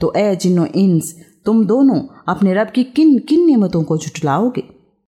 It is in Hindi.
तो ए जिन्नो इंस तुम दोनों अपने रब की किन किन नियमतों को झुटलाओगे